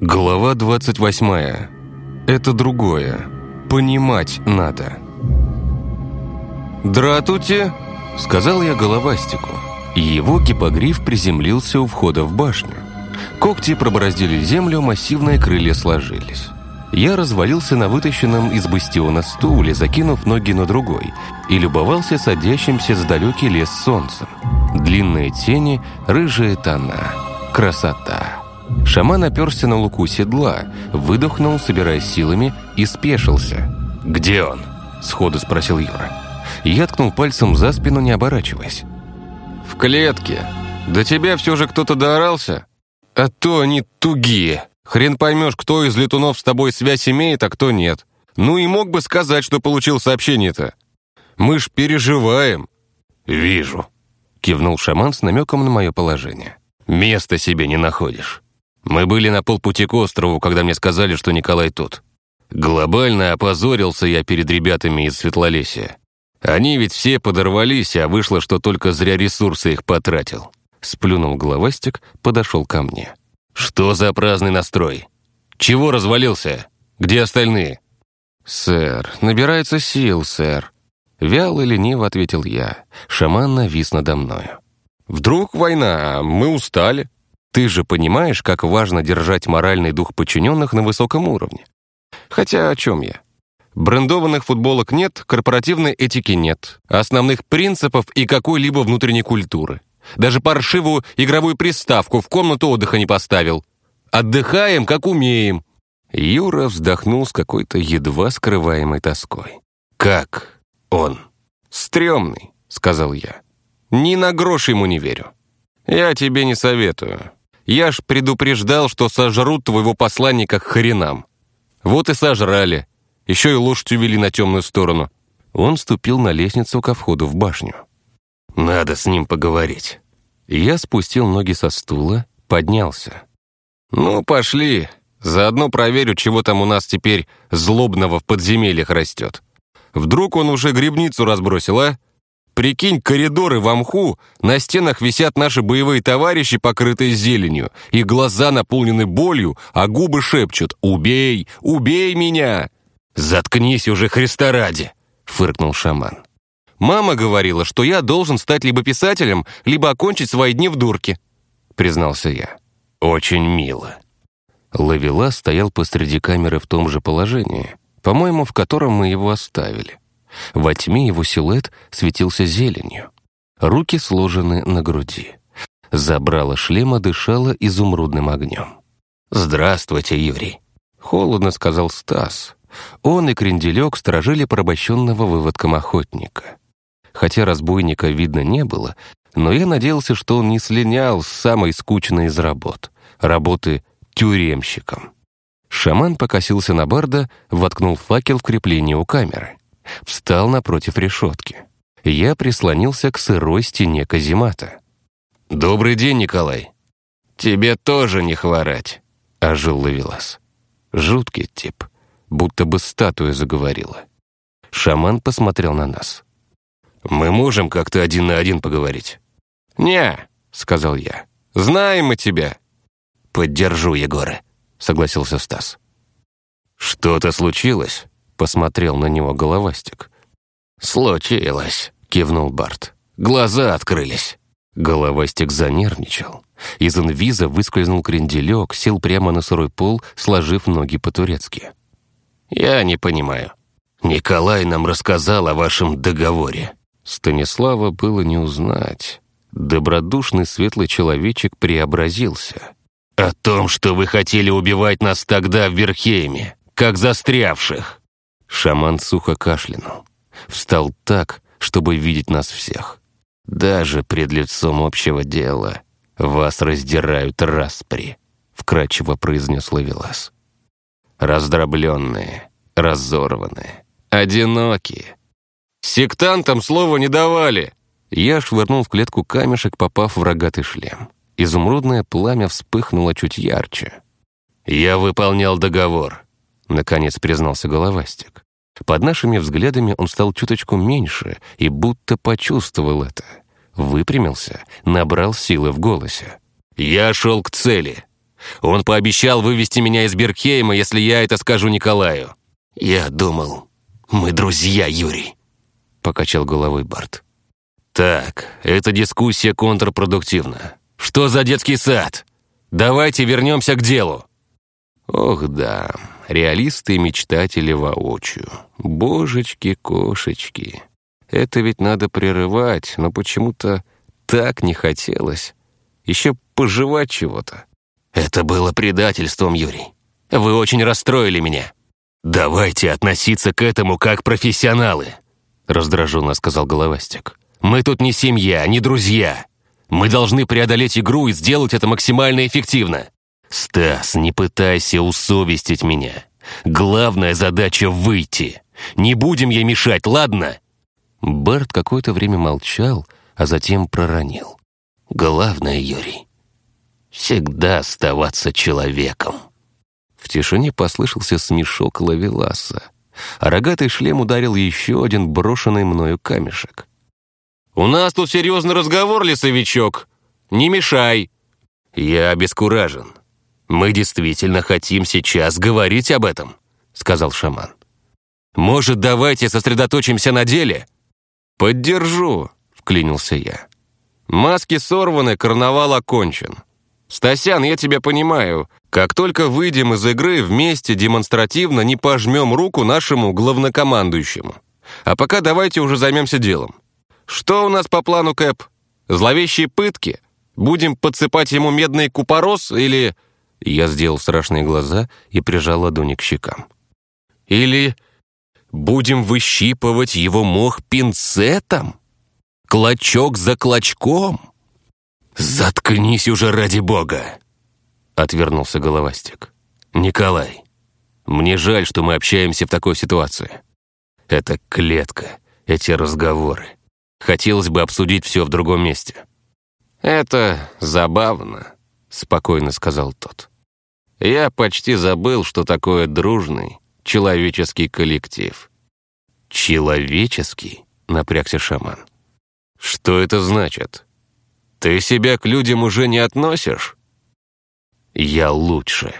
Глава 28. Это другое. Понимать надо. «Дратути!» — сказал я головастику. Его гипогриф приземлился у входа в башню. Когти пробороздили землю, массивные крылья сложились. Я развалился на вытащенном из бастиона стуле, закинув ноги на другой, и любовался садящимся с далекий лес солнцем. Длинные тени, рыжие тона. Красота. Шаман оперся на луку седла, выдохнул, собираясь силами, и спешился. «Где он?» – сходу спросил Юра. Я ткнул пальцем за спину, не оборачиваясь. «В клетке. До тебя все же кто-то доорался? А то они тугие. Хрен поймешь, кто из летунов с тобой связь имеет, а кто нет. Ну и мог бы сказать, что получил сообщение-то. Мы ж переживаем». «Вижу», – кивнул шаман с намеком на мое положение. «Места себе не находишь». Мы были на полпути к острову, когда мне сказали, что Николай тут. Глобально опозорился я перед ребятами из Светлолесия. Они ведь все подорвались, а вышло, что только зря ресурсы их потратил. Сплюнул головастик, подошел ко мне. «Что за праздный настрой? Чего развалился? Где остальные?» «Сэр, набирается сил, сэр». Вяло и лениво ответил я. Шаман навис надо мною. «Вдруг война, а мы устали?» Ты же понимаешь, как важно держать моральный дух подчиненных на высоком уровне. Хотя о чем я? Брендованных футболок нет, корпоративной этики нет, основных принципов и какой-либо внутренней культуры. Даже паршивую игровую приставку в комнату отдыха не поставил. Отдыхаем, как умеем. Юра вздохнул с какой-то едва скрываемой тоской. «Как он?» «Стремный», — сказал я. «Ни на грош ему не верю. Я тебе не советую. Я ж предупреждал, что сожрут твоего посланника к хренам. Вот и сожрали. Еще и лошадь увели на темную сторону. Он ступил на лестницу ко входу в башню. Надо с ним поговорить. Я спустил ноги со стула, поднялся. Ну, пошли. Заодно проверю, чего там у нас теперь злобного в подземельях растет. Вдруг он уже грибницу разбросил, а? Прикинь, коридоры в Амху, на стенах висят наши боевые товарищи, покрытые зеленью, их глаза наполнены болью, а губы шепчут «Убей! Убей меня!» «Заткнись уже, Христа ради!» — фыркнул шаман. «Мама говорила, что я должен стать либо писателем, либо окончить свои дни в дурке», — признался я. «Очень мило». Лавела стоял посреди камеры в том же положении, по-моему, в котором мы его оставили. Во тьме его силуэт светился зеленью. Руки сложены на груди. Забрало шлема дышало изумрудным огнем. «Здравствуйте, Юрий!» — холодно сказал Стас. Он и Кренделек сторожили порабощенного выводком охотника. Хотя разбойника видно не было, но я надеялся, что он не слинял с самой скучной из работ — работы тюремщиком. Шаман покосился на барда, воткнул факел в крепление у камеры встал напротив решетки. Я прислонился к сырой стене каземата. «Добрый день, Николай!» «Тебе тоже не хворать!» — ожил Лавелас. Жуткий тип, будто бы статуя заговорила. Шаман посмотрел на нас. «Мы можем как-то один на один поговорить?» «Не», — сказал я. «Знаем мы тебя». «Поддержу, Егора», — согласился Стас. «Что-то случилось?» Посмотрел на него головастик. «Случилось», — кивнул Барт. «Глаза открылись». Головастик занервничал. Из инвиза выскользнул кренделек, сел прямо на сырой пол, сложив ноги по-турецки. «Я не понимаю. Николай нам рассказал о вашем договоре». Станислава было не узнать. Добродушный светлый человечек преобразился. «О том, что вы хотели убивать нас тогда в Верхейме, как застрявших. Шаман сухо кашлянул. Встал так, чтобы видеть нас всех. Даже пред лицом общего дела вас раздирают распри, вкрадчиво произнес Лавелас. Раздробленные, разорванные, одинокие. Сектантам слова не давали. Я швырнул в клетку камешек, попав в рогатый шлем. Изумрудное пламя вспыхнуло чуть ярче. «Я выполнял договор», Наконец признался головастик. Под нашими взглядами он стал чуточку меньше и будто почувствовал это. Выпрямился, набрал силы в голосе. «Я шел к цели. Он пообещал вывести меня из Бергхейма, если я это скажу Николаю». «Я думал, мы друзья, Юрий», — покачал головой Барт. «Так, эта дискуссия контрпродуктивна. Что за детский сад? Давайте вернемся к делу». Ох да, реалисты и мечтатели воочию. Божечки-кошечки. Это ведь надо прерывать, но почему-то так не хотелось. Еще пожевать чего-то. Это было предательством, Юрий. Вы очень расстроили меня. Давайте относиться к этому как профессионалы, раздраженно сказал Головастик. Мы тут не семья, не друзья. Мы должны преодолеть игру и сделать это максимально эффективно. Стас, не пытайся усовестить меня. Главная задача — выйти. Не будем ей мешать, ладно?» Берт какое-то время молчал, а затем проронил. «Главное, Юрий, всегда оставаться человеком». В тишине послышался смешок лавеласа, а рогатый шлем ударил еще один брошенный мною камешек. «У нас тут серьезный разговор, лесовичок. Не мешай!» «Я обескуражен. Мы действительно хотим сейчас говорить об этом», — сказал шаман. «Может, давайте сосредоточимся на деле?» «Поддержу», — вклинился я. «Маски сорваны, карнавал окончен. Стасян, я тебя понимаю. Как только выйдем из игры, вместе демонстративно не пожмем руку нашему главнокомандующему. А пока давайте уже займемся делом. Что у нас по плану, Кэп? Зловещие пытки? Будем подсыпать ему медный купорос или...» Я сделал страшные глаза и прижал ладони к щекам. «Или будем выщипывать его мох пинцетом? Клочок за клочком?» «Заткнись уже ради бога!» Отвернулся головастик. «Николай, мне жаль, что мы общаемся в такой ситуации. Это клетка, эти разговоры. Хотелось бы обсудить все в другом месте». «Это забавно», — спокойно сказал тот. «Я почти забыл, что такое дружный, человеческий коллектив». «Человеческий?» — напрягся шаман. «Что это значит? Ты себя к людям уже не относишь?» «Я лучше».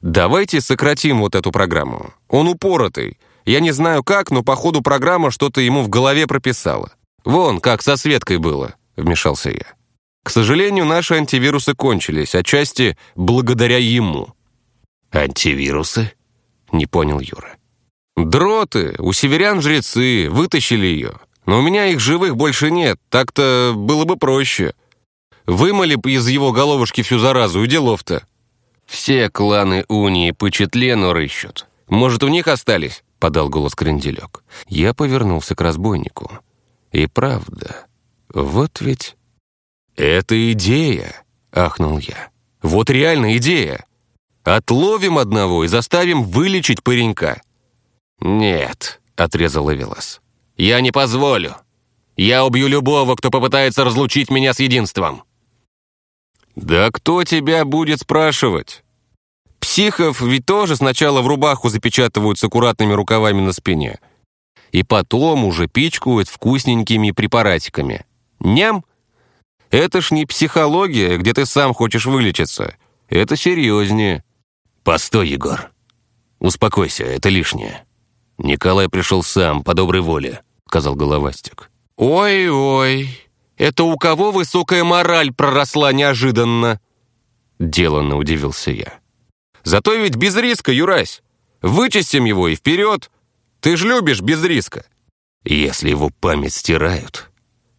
«Давайте сократим вот эту программу. Он упоротый. Я не знаю как, но по ходу программа что-то ему в голове прописала. «Вон, как со Светкой было», — вмешался я. «К сожалению, наши антивирусы кончились, отчасти благодаря ему». «Антивирусы?» — не понял Юра. «Дроты, у северян жрецы, вытащили ее. Но у меня их живых больше нет, так-то было бы проще. Вымыли бы из его головушки всю заразу, и делов-то». «Все кланы унии по Четлену рыщут. Может, у них остались?» — подал голос Кренделек. Я повернулся к разбойнику. И правда, вот ведь... «Это идея!» — ахнул я. «Вот реально идея! Отловим одного и заставим вылечить паренька!» «Нет», — отрезал Эвелас. «Я не позволю! Я убью любого, кто попытается разлучить меня с единством!» «Да кто тебя будет спрашивать?» Психов ведь тоже сначала в рубаху запечатывают с аккуратными рукавами на спине, и потом уже пичкают вкусненькими препаратиками. Ням? Это ж не психология, где ты сам хочешь вылечиться. Это серьезнее. Постой, Егор. Успокойся, это лишнее. Николай пришел сам, по доброй воле, сказал Головастик. Ой-ой, это у кого высокая мораль проросла неожиданно? Деланно удивился я. Зато ведь без риска, Юрась. Вычистим его и вперед. Ты ж любишь без риска. Если его память стирают,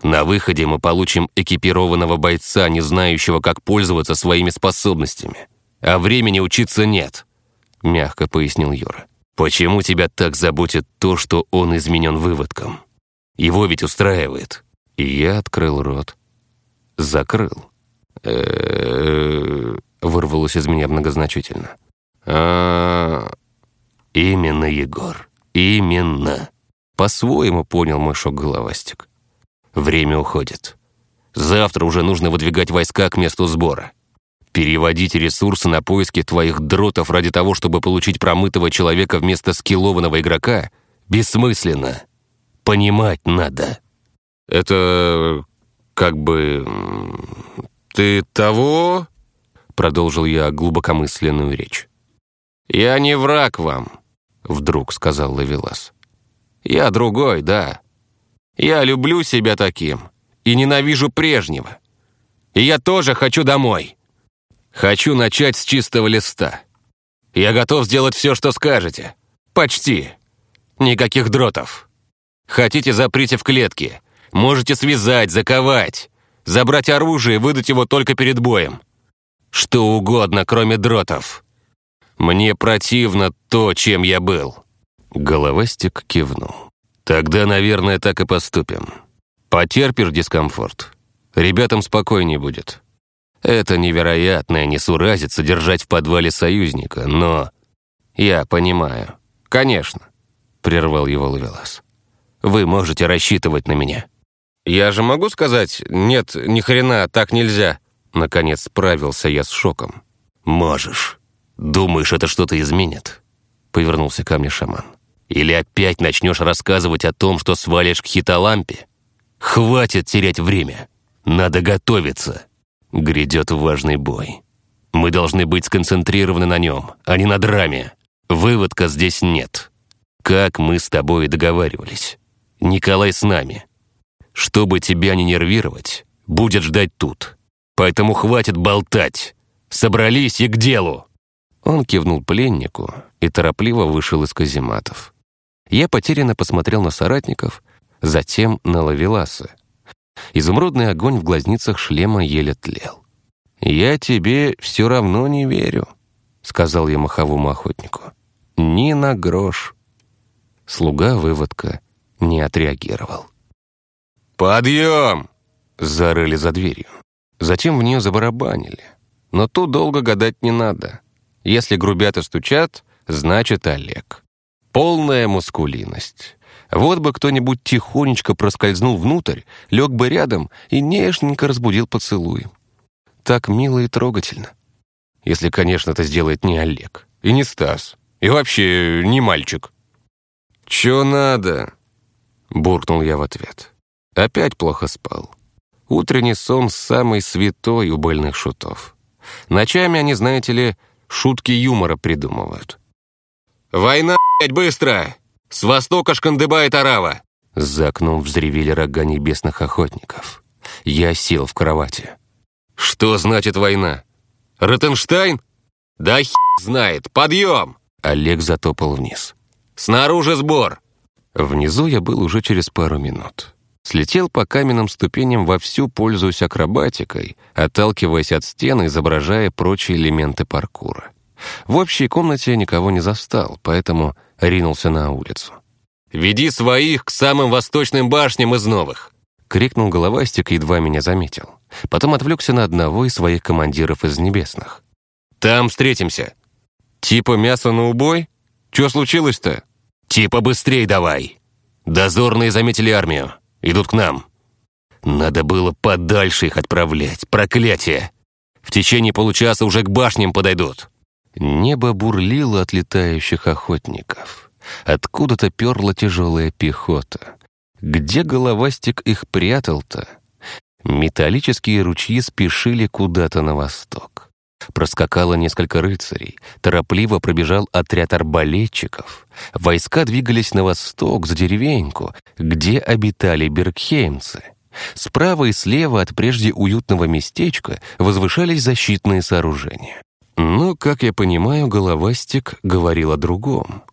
на выходе мы получим экипированного бойца, не знающего, как пользоваться своими способностями. А времени учиться нет», — мягко пояснил Юра. «Почему тебя так заботит то, что он изменен выводком? Его ведь устраивает». И я открыл рот. Закрыл. вырвалось из меня многозначительно. а Именно, Егор. «Именно!» По-своему понял мой шок-головастик. «Время уходит. Завтра уже нужно выдвигать войска к месту сбора. Переводить ресурсы на поиски твоих дротов ради того, чтобы получить промытого человека вместо скиллованного игрока, бессмысленно. Понимать надо». «Это... как бы... ты того...» — продолжил я глубокомысленную речь. «Я не враг вам», — вдруг сказал Лавелас. «Я другой, да. Я люблю себя таким и ненавижу прежнего. И я тоже хочу домой. Хочу начать с чистого листа. Я готов сделать все, что скажете. Почти. Никаких дротов. Хотите, заприте в клетке. Можете связать, заковать. Забрать оружие и выдать его только перед боем. Что угодно, кроме дротов. Мне противно то, чем я был». Головастик кивнул. «Тогда, наверное, так и поступим. Потерпишь дискомфорт. Ребятам спокойнее будет. Это невероятная несуразица держать в подвале союзника, но... Я понимаю. Конечно, прервал его Лавелас. Вы можете рассчитывать на меня. Я же могу сказать, нет, ни хрена, так нельзя. Наконец справился я с шоком. Можешь. Думаешь, это что-то изменит? Повернулся ко мне шаман. Или опять начнешь рассказывать о том, что свалишь к хитолампе? Хватит терять время. Надо готовиться. Грядет важный бой. Мы должны быть сконцентрированы на нем, а не на драме. Выводка здесь нет. Как мы с тобой договаривались. Николай с нами. Чтобы тебя не нервировать, будет ждать тут. Поэтому хватит болтать. Собрались и к делу. Он кивнул пленнику и торопливо вышел из казематов. Я потерянно посмотрел на соратников, затем на Лавеласа. Изумрудный огонь в глазницах шлема еле тлел. «Я тебе все равно не верю», — сказал я маховому охотнику. «Ни на грош». Слуга-выводка не отреагировал. «Подъем!» — зарыли за дверью. Затем в нее забарабанили. Но тут долго гадать не надо. Если грубята стучат, значит Олег. Полная мускулинность. Вот бы кто-нибудь тихонечко проскользнул внутрь, лег бы рядом и нежненько разбудил поцелуй. Так мило и трогательно. Если, конечно, это сделает не Олег. И не Стас. И вообще не мальчик. «Чё надо?» Буркнул я в ответ. Опять плохо спал. Утренний сон самый святой у больных шутов. Ночами они, знаете ли, шутки юмора придумывают. «Война, блядь, быстро! С востока шкандыбает арава!» За окном взревели рога небесных охотников. Я сел в кровати. «Что значит война? Ротенштайн? Да хер знает! Подъем!» Олег затопал вниз. «Снаружи сбор!» Внизу я был уже через пару минут. Слетел по каменным ступеням вовсю, пользуясь акробатикой, отталкиваясь от стены, изображая прочие элементы паркура. В общей комнате никого не застал, поэтому ринулся на улицу. «Веди своих к самым восточным башням из новых!» — крикнул головастик, едва меня заметил. Потом отвлекся на одного из своих командиров из небесных. «Там встретимся!» «Типа мясо на убой? Что случилось-то?» «Типа быстрей давай!» «Дозорные заметили армию. Идут к нам!» «Надо было подальше их отправлять, проклятие! В течение получаса уже к башням подойдут!» Небо бурлило от летающих охотников. Откуда-то перла тяжелая пехота. Где головастик их прятал-то? Металлические ручьи спешили куда-то на восток. Проскакало несколько рыцарей, торопливо пробежал отряд арбалетчиков. Войска двигались на восток, за деревеньку, где обитали бергхеймцы. Справа и слева от прежде уютного местечка возвышались защитные сооружения. Но, как я понимаю, головастик говорил о другом.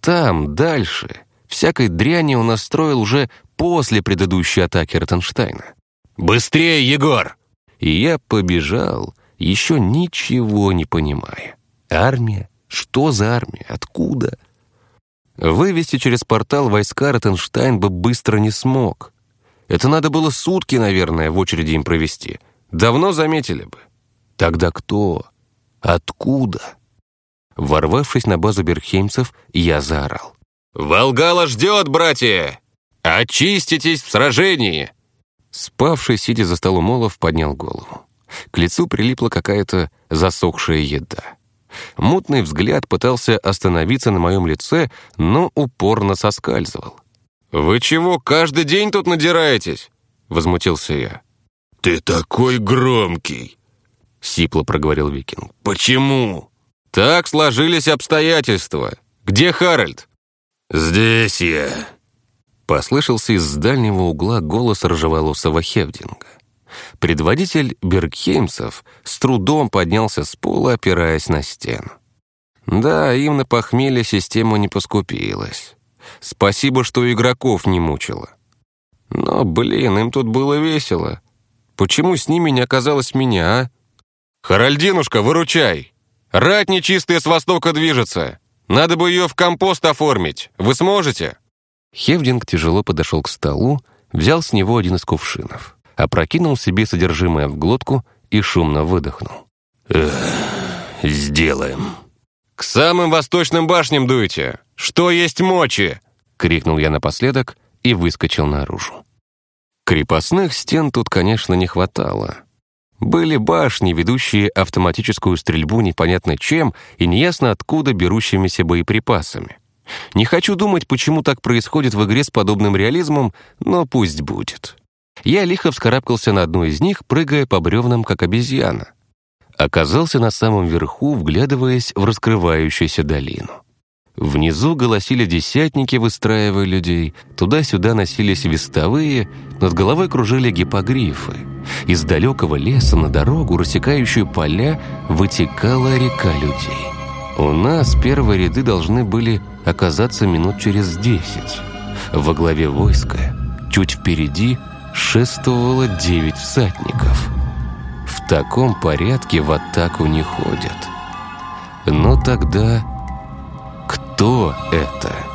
Там, дальше, всякой дряни он настроил уже после предыдущей атаки Ротенштейна. «Быстрее, Егор!» И я побежал, еще ничего не понимая. Армия? Что за армия? Откуда? Вывести через портал войска Ротенштайн бы быстро не смог. Это надо было сутки, наверное, в очереди им провести. Давно заметили бы. Тогда кто? Откуда? Ворвавшись на базу берхеймцев, я заорал. «Волгала ждет, братья! Очиститесь в сражении!» Спавший, сидя за столом Олов, поднял голову. К лицу прилипла какая-то засохшая еда. Мутный взгляд пытался остановиться на моем лице, но упорно соскальзывал. «Вы чего, каждый день тут надираетесь?» — возмутился я. «Ты такой громкий!» — сипло проговорил Викинг. «Почему?» «Так сложились обстоятельства. Где Харальд?» «Здесь я», — послышался из дальнего угла голос рыжеволосого Хевдинга. Предводитель Бергхеймцев с трудом поднялся с пола, опираясь на стену. Да, им на похмелье система не поскупилась. Спасибо, что игроков не мучила. Но, блин, им тут было весело. Почему с ними не оказалось меня, а? «Харальдинушка, выручай! Рать нечистая с востока движется! Надо бы ее в компост оформить. Вы сможете?» Хевдинг тяжело подошел к столу, взял с него один из кувшинов, опрокинул себе содержимое в глотку и шумно выдохнул. «Эх, сделаем». «К самым восточным башням дуйте! Что есть мочи!» — крикнул я напоследок и выскочил наружу. Крепостных стен тут, конечно, не хватало. Были башни, ведущие автоматическую стрельбу непонятно чем и неясно откуда берущимися боеприпасами. Не хочу думать, почему так происходит в игре с подобным реализмом, но пусть будет. Я лихо вскарабкался на одну из них, прыгая по бревнам, как обезьяна. Оказался на самом верху, вглядываясь в раскрывающуюся долину. Внизу голосили десятники, выстраивая людей, туда-сюда носились вестовые, над головой кружили гипогрифы. Из далекого леса на дорогу, рассекающую поля, вытекала река людей. У нас первые ряды должны были оказаться минут через десять. Во главе войска, чуть впереди, шествовало девять всадников. В таком порядке в атаку не ходят. Но тогда кто это?